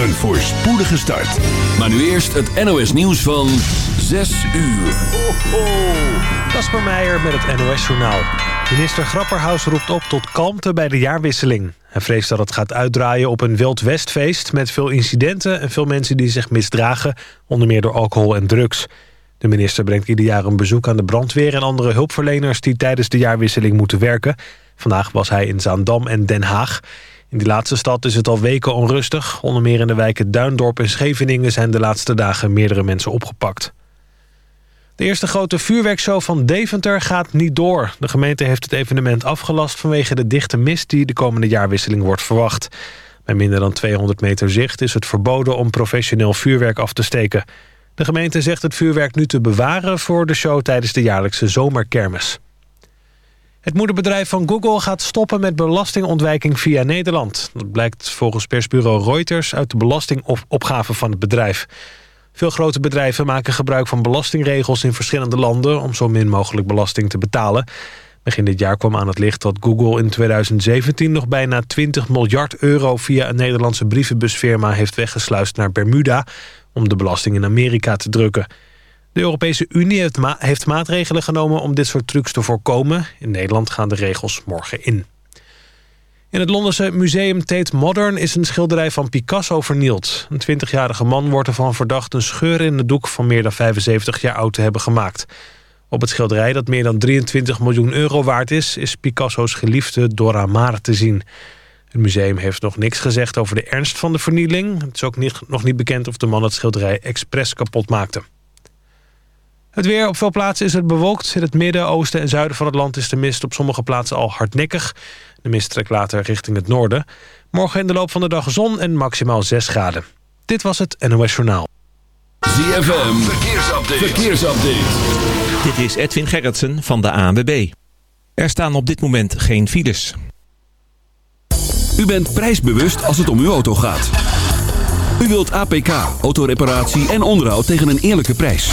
Een voorspoedige start. Maar nu eerst het NOS nieuws van 6 uur. Ho, ho. Meijer met het NOS Journaal. Minister Grapperhaus roept op tot kalmte bij de jaarwisseling. Hij vreest dat het gaat uitdraaien op een Wild Westfeest... met veel incidenten en veel mensen die zich misdragen... onder meer door alcohol en drugs. De minister brengt ieder jaar een bezoek aan de brandweer... en andere hulpverleners die tijdens de jaarwisseling moeten werken. Vandaag was hij in Zaandam en Den Haag. In die laatste stad is het al weken onrustig. Onder meer in de wijken Duindorp en Scheveningen... zijn de laatste dagen meerdere mensen opgepakt. De eerste grote vuurwerkshow van Deventer gaat niet door. De gemeente heeft het evenement afgelast vanwege de dichte mist... die de komende jaarwisseling wordt verwacht. Bij minder dan 200 meter zicht is het verboden om professioneel vuurwerk af te steken. De gemeente zegt het vuurwerk nu te bewaren voor de show tijdens de jaarlijkse zomerkermis. Het moederbedrijf van Google gaat stoppen met belastingontwijking via Nederland. Dat blijkt volgens persbureau Reuters uit de belastingopgave van het bedrijf. Veel grote bedrijven maken gebruik van belastingregels in verschillende landen... om zo min mogelijk belasting te betalen. Begin dit jaar kwam aan het licht dat Google in 2017 nog bijna 20 miljard euro... via een Nederlandse brievenbusfirma heeft weggesluist naar Bermuda... om de belasting in Amerika te drukken. De Europese Unie heeft, ma heeft maatregelen genomen om dit soort trucs te voorkomen. In Nederland gaan de regels morgen in. In het Londense museum Tate Modern is een schilderij van Picasso vernield. Een 20-jarige man wordt ervan verdacht een scheur in het doek van meer dan 75 jaar oud te hebben gemaakt. Op het schilderij, dat meer dan 23 miljoen euro waard is, is Picasso's geliefde Dora Maar te zien. Het museum heeft nog niks gezegd over de ernst van de vernieling. Het is ook niet, nog niet bekend of de man het schilderij expres kapot maakte. Het weer op veel plaatsen is het bewolkt. In het midden, oosten en zuiden van het land is de mist op sommige plaatsen al hardnekkig. De mist trekt later richting het noorden. Morgen in de loop van de dag zon en maximaal 6 graden. Dit was het NOS Journaal. ZFM, verkeersupdate. verkeersupdate. Dit is Edwin Gerritsen van de ANWB. Er staan op dit moment geen files. U bent prijsbewust als het om uw auto gaat. U wilt APK, autoreparatie en onderhoud tegen een eerlijke prijs.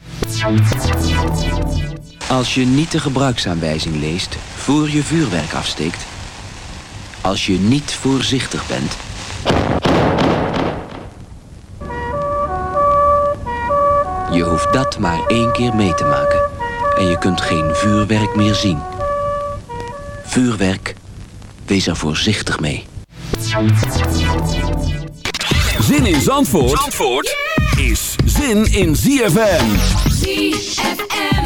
Als je niet de gebruiksaanwijzing leest voor je vuurwerk afsteekt. Als je niet voorzichtig bent. Je hoeft dat maar één keer mee te maken. En je kunt geen vuurwerk meer zien. Vuurwerk, wees er voorzichtig mee. Zin in Zandvoort, Zandvoort is zin in ZFM. ZFM.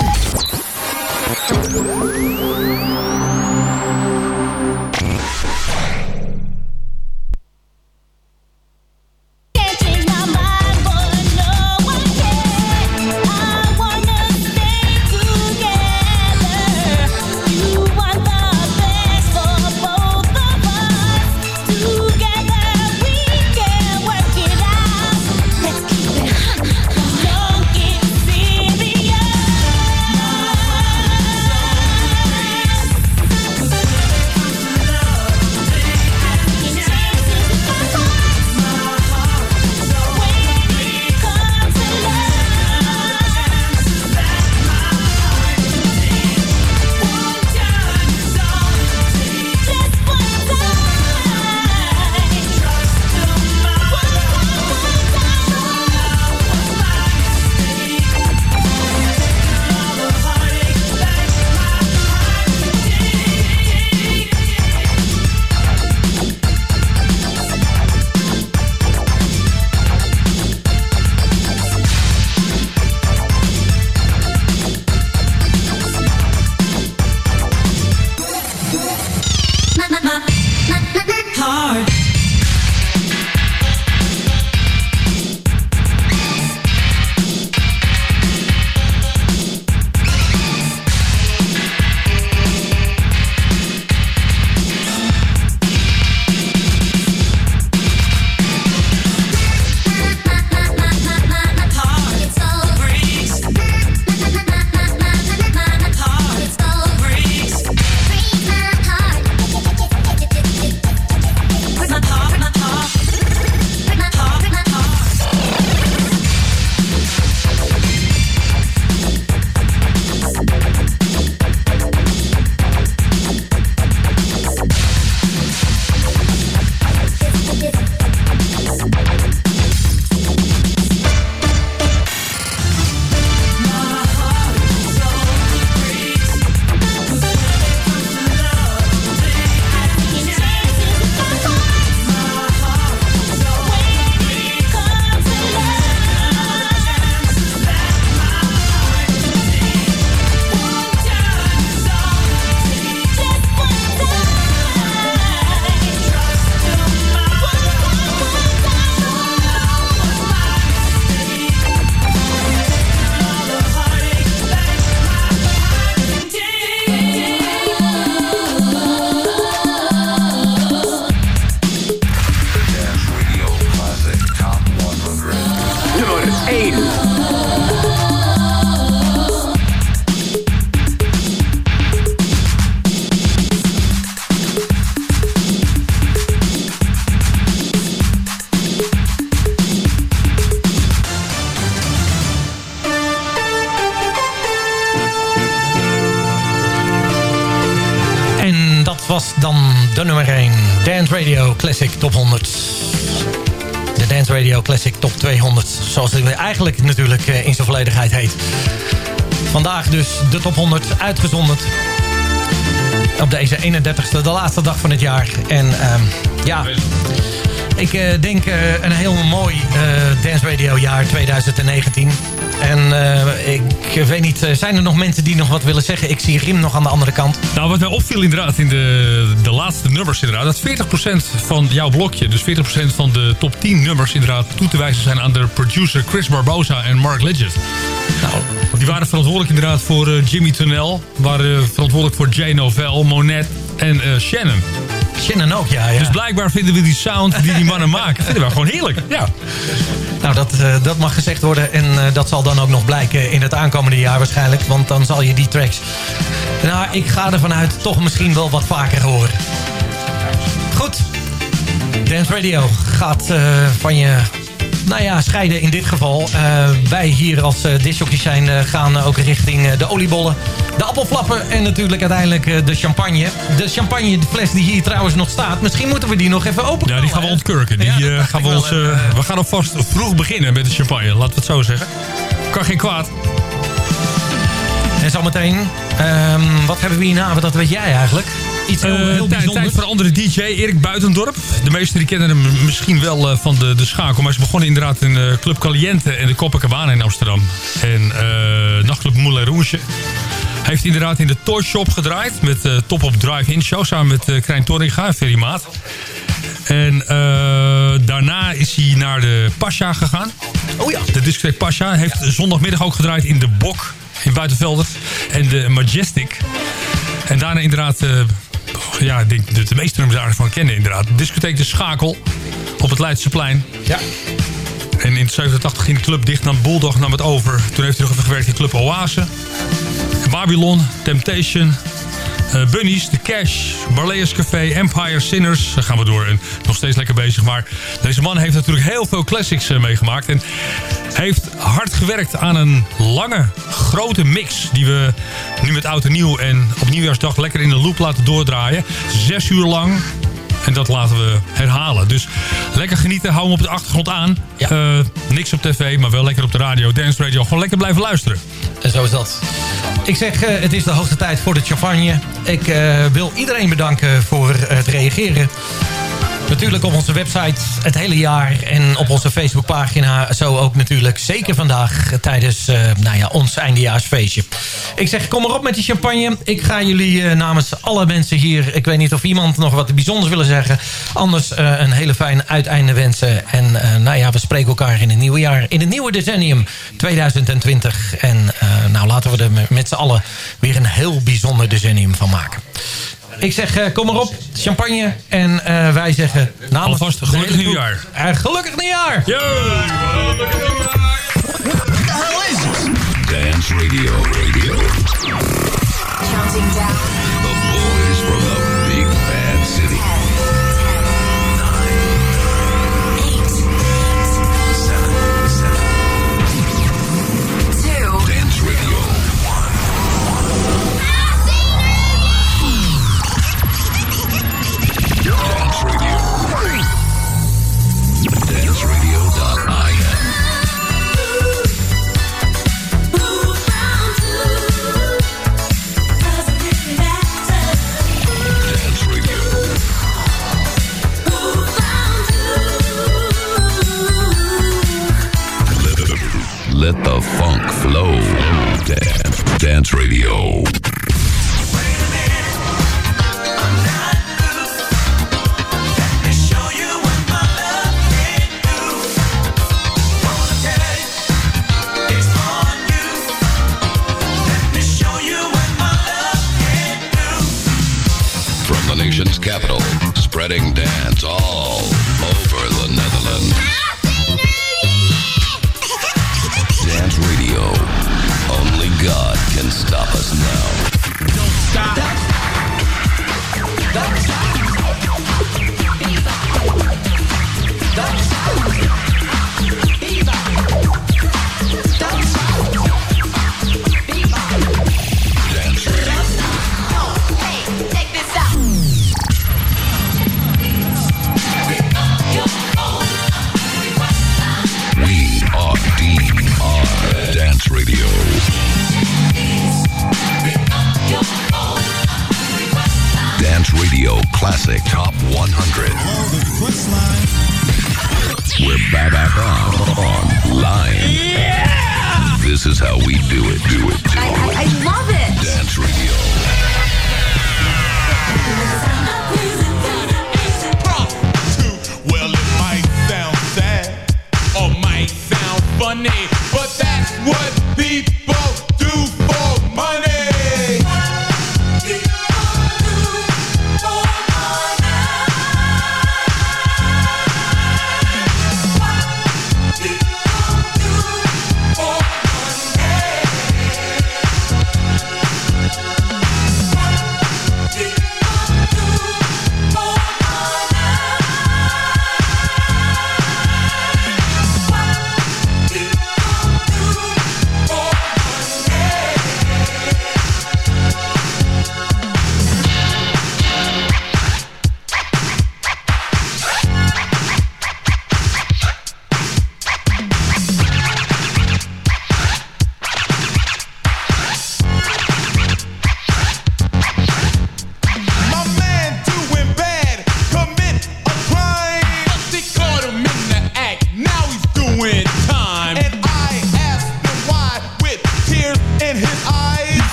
Was dan de nummer 1. Dance Radio Classic Top 100. De Dance Radio Classic Top 200. Zoals het eigenlijk natuurlijk eh, in zijn volledigheid heet. Vandaag dus de top 100 uitgezonden. Op deze 31ste, de laatste dag van het jaar. En ehm, ja, ik uh, denk uh, een heel mooi Dance Radio jaar 2019. En ik weet niet, zijn er nog mensen die nog wat willen zeggen? Ik zie Rim nog aan de andere kant. Nou, wat mij opviel inderdaad in de, de laatste nummers inderdaad... dat 40% van jouw blokje, dus 40% van de top 10 nummers inderdaad... toe te wijzen zijn aan de producer Chris Barbosa en Mark Legend. Nou, die waren verantwoordelijk inderdaad voor Jimmy Tunnel. Waren verantwoordelijk voor Jay Novell, Monet en Shannon. Ook, ja, ja. Dus blijkbaar vinden we die sound die die mannen maken... vinden we gewoon heerlijk, ja. Nou, dat, uh, dat mag gezegd worden. En uh, dat zal dan ook nog blijken in het aankomende jaar waarschijnlijk. Want dan zal je die tracks... Nou, ik ga ervan uit toch misschien wel wat vaker horen. Goed. Dance Radio gaat uh, van je nou ja, scheiden in dit geval. Uh, wij hier als uh, discjockeys zijn uh, gaan ook richting de oliebollen. De appelflappen en natuurlijk uiteindelijk de champagne. De champagne, de fles die hier trouwens nog staat. Misschien moeten we die nog even openen. Ja, die gaan we ontkurken. Die, ja, gaan we, ons, we gaan alvast vroeg beginnen met de champagne. Laten we het zo zeggen. Kan geen kwaad. En zometeen, um, wat hebben we hierna? Dat weet jij eigenlijk. Iets heel, heel uh, tijd voor een andere DJ, Erik Buitendorp. De meesten die kennen hem misschien wel uh, van de, de schakel. Maar ze begonnen inderdaad in uh, Club Caliente en de Copacabana in Amsterdam. En Nachtclub Moulin Rouge. Hij heeft inderdaad in de Toy Shop gedraaid. Met Top op Drive-In Show. Samen met uh, Krijn Torringa en Ferry Maat. En daarna is hij naar de Pasha gegaan. Oh ja. De discotheek Pasha. Heeft zondagmiddag ook gedraaid in de Bok in Buitenvelder. En de Majestic. En daarna inderdaad ja, ik denk dat de meeste nummers daarvan kennen inderdaad. Discotheek De Schakel op het Leidseplein. Ja. En in 87 ging de club dicht, nam Bulldog nam het over. Toen heeft hij nog even gewerkt in Club Oase. Babylon, Temptation, uh, Bunnies, The Cash, Barleas Café, Empire, Sinners. Daar gaan we door en nog steeds lekker bezig. Maar deze man heeft natuurlijk heel veel classics uh, meegemaakt. En heeft hard gewerkt aan een lange, grote mix... die we nu met oud en nieuw en op nieuwjaarsdag lekker in de loop laten doordraaien. Zes uur lang en dat laten we herhalen. Dus lekker genieten, hou hem op de achtergrond aan. Ja. Uh, niks op tv, maar wel lekker op de radio, Dance Radio. Gewoon lekker blijven luisteren. En zo is dat. Ik zeg, uh, het is de hoogste tijd voor de champagne. Ik uh, wil iedereen bedanken voor het reageren. Natuurlijk op onze website het hele jaar. En op onze Facebookpagina. Zo ook natuurlijk zeker vandaag tijdens uh, nou ja, ons eindejaarsfeestje. Ik zeg kom maar op met die champagne. Ik ga jullie uh, namens alle mensen hier... Ik weet niet of iemand nog wat bijzonders willen zeggen. Anders uh, een hele fijne uiteinde wensen. En nou ja, we spreken elkaar in het nieuwe jaar. In het nieuwe decennium 2020. En nou laten we er met z'n allen weer een heel bijzonder decennium van maken. Ik zeg, uh, kom maar op, champagne. En uh, wij zeggen namens... Alvast gelukkig nieuwjaar. Uh, gelukkig nieuwjaar! Yo! What the hell is this? Dance Radio. Radio. Counting down. The boys from the big bad city. but that's what people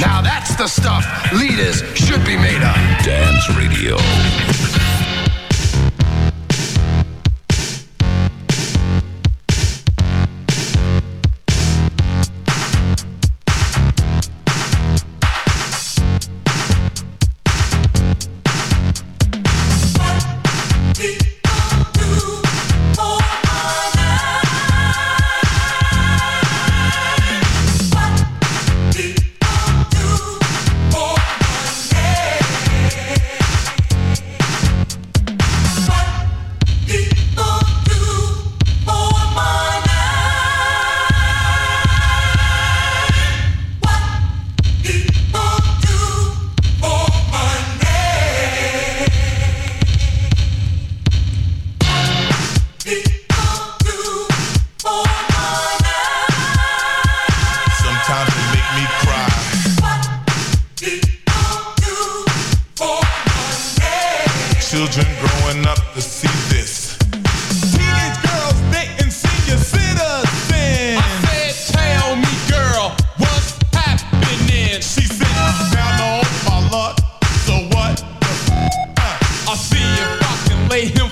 Now that's the stuff leaders obey him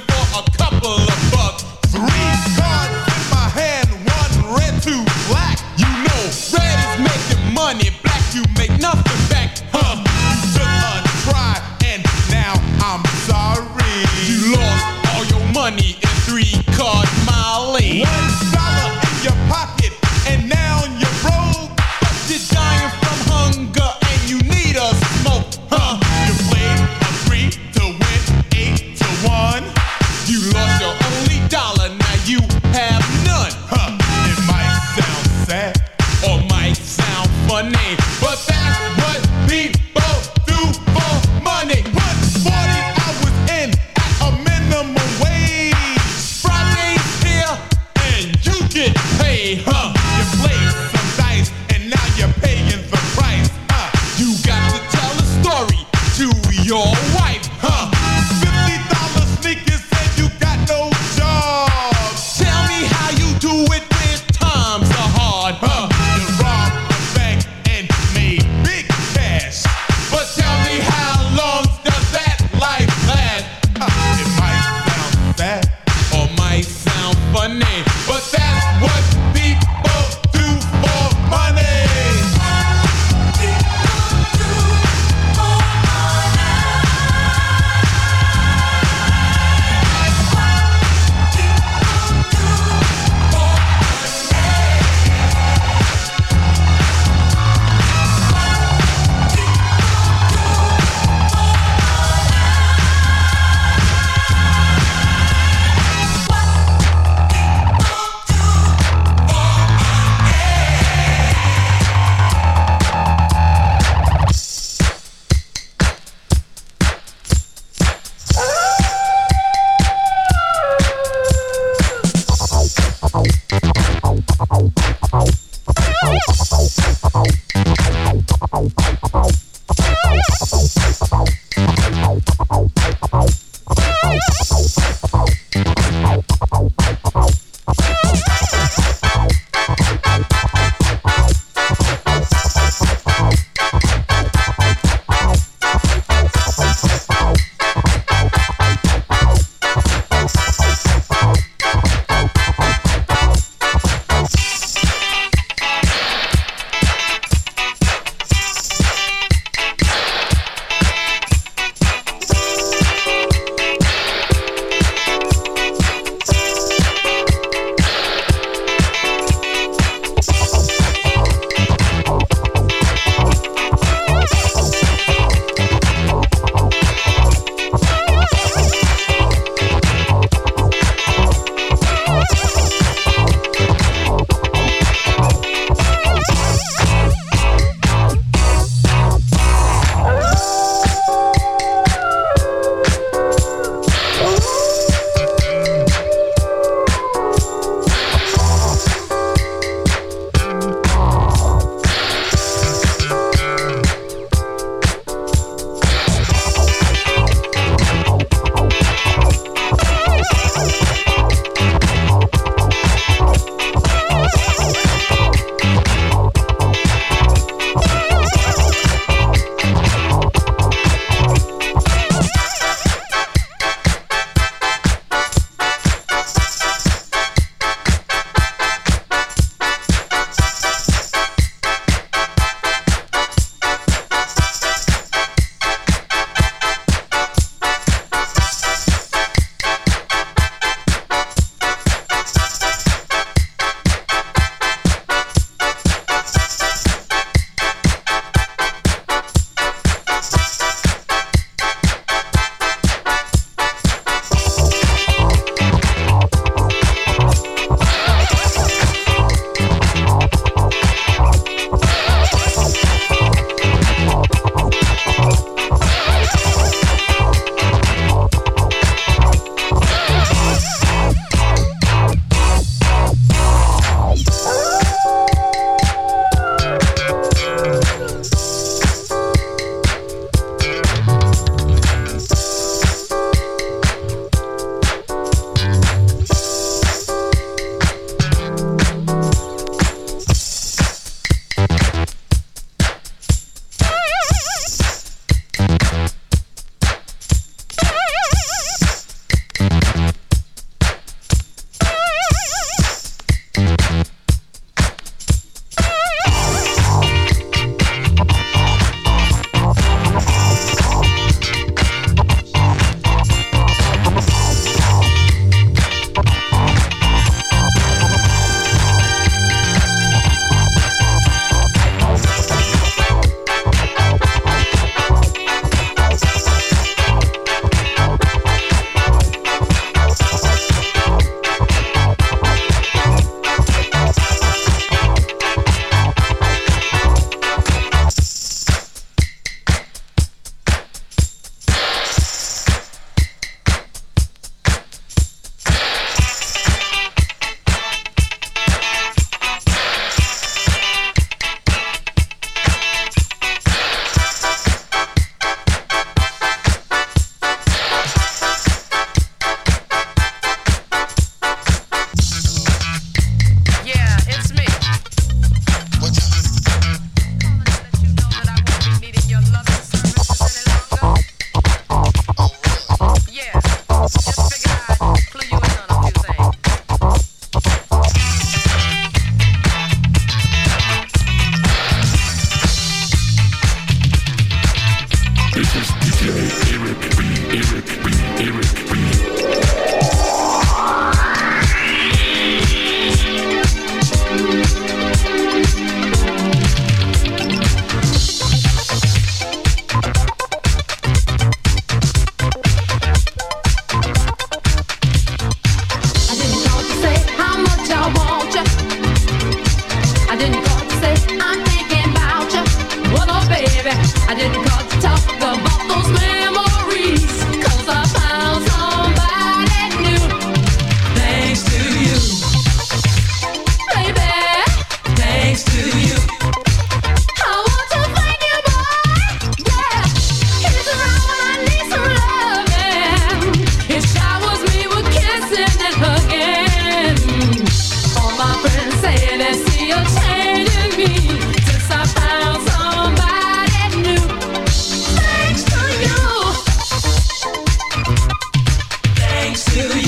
thanks to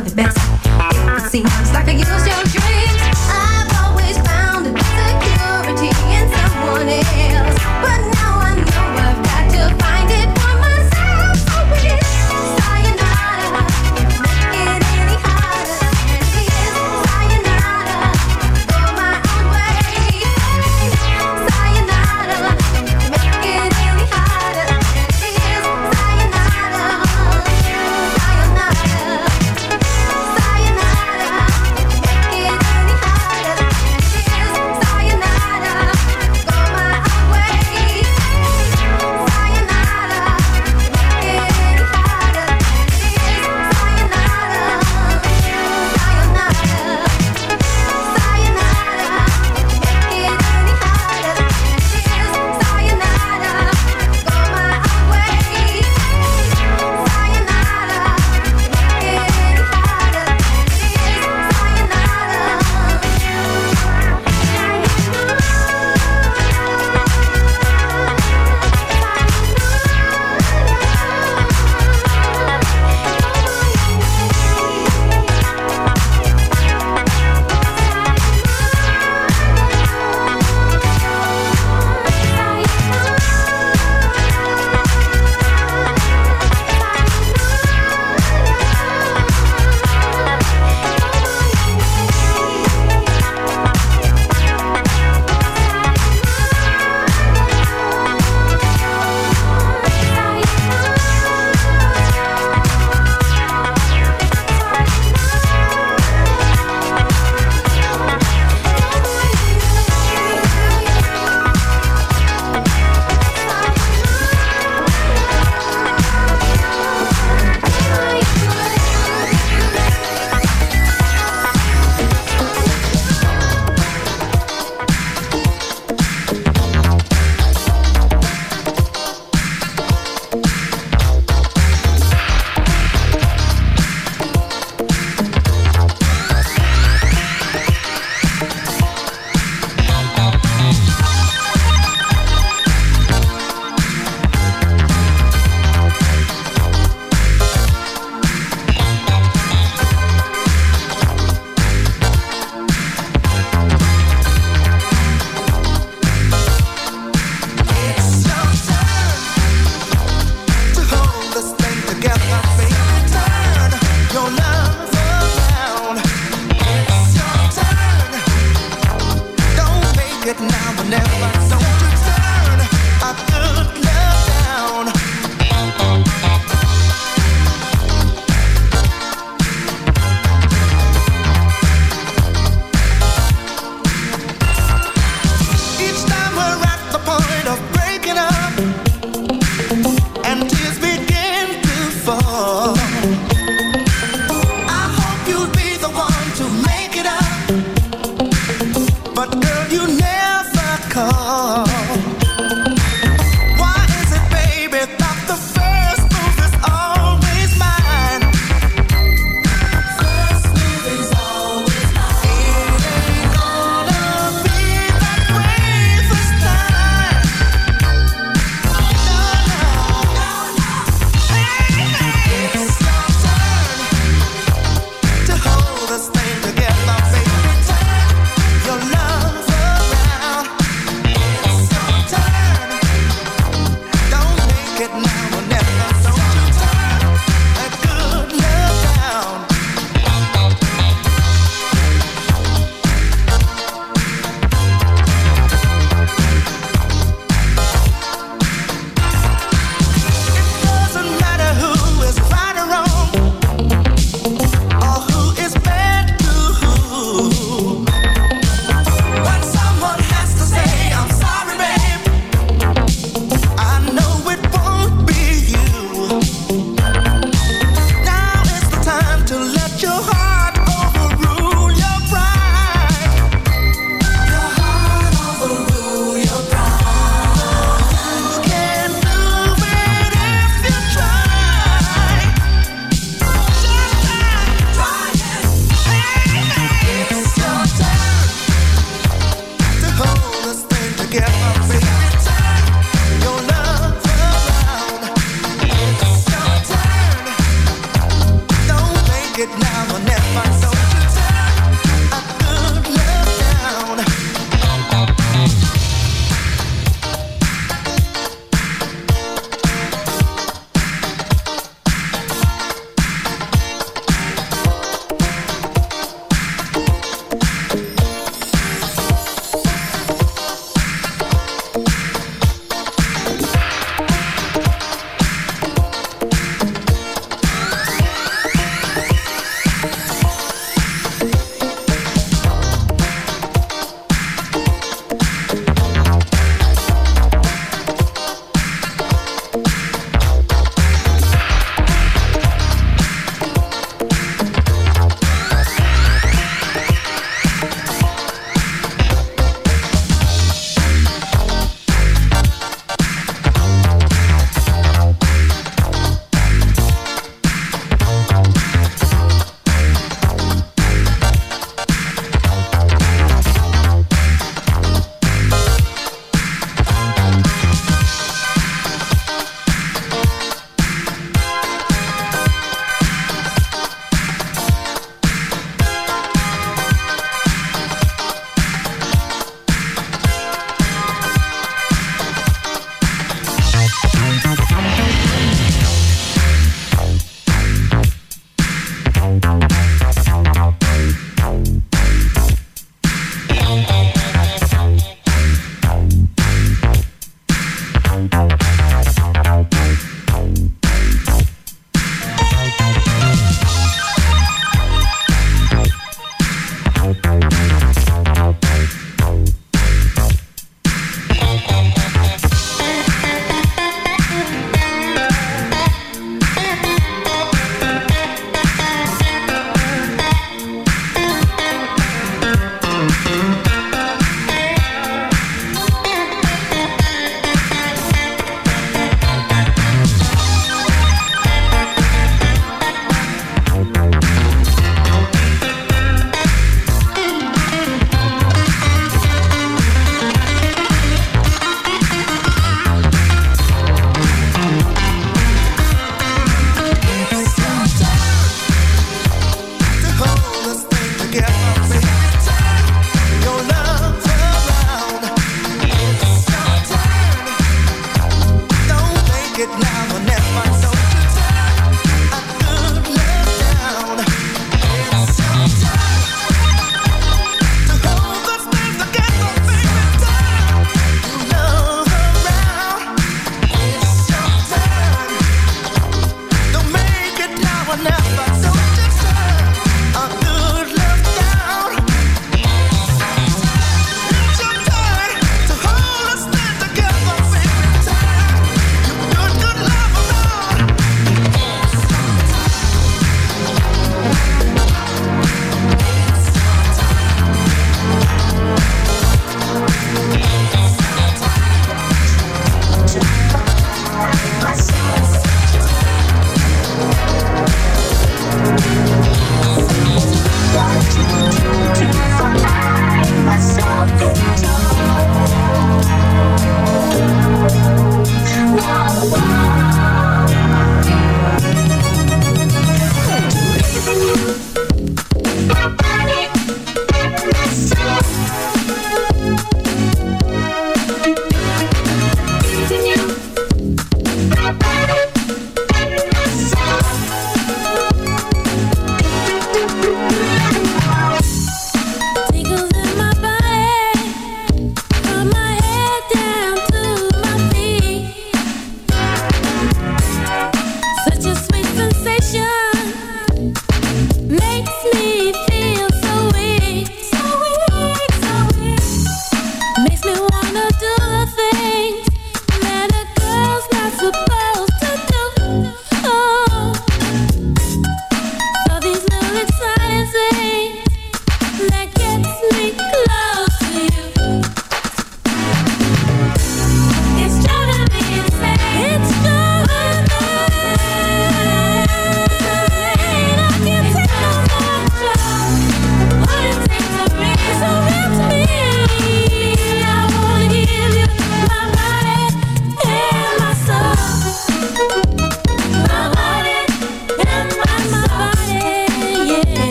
the best. It seems like I used your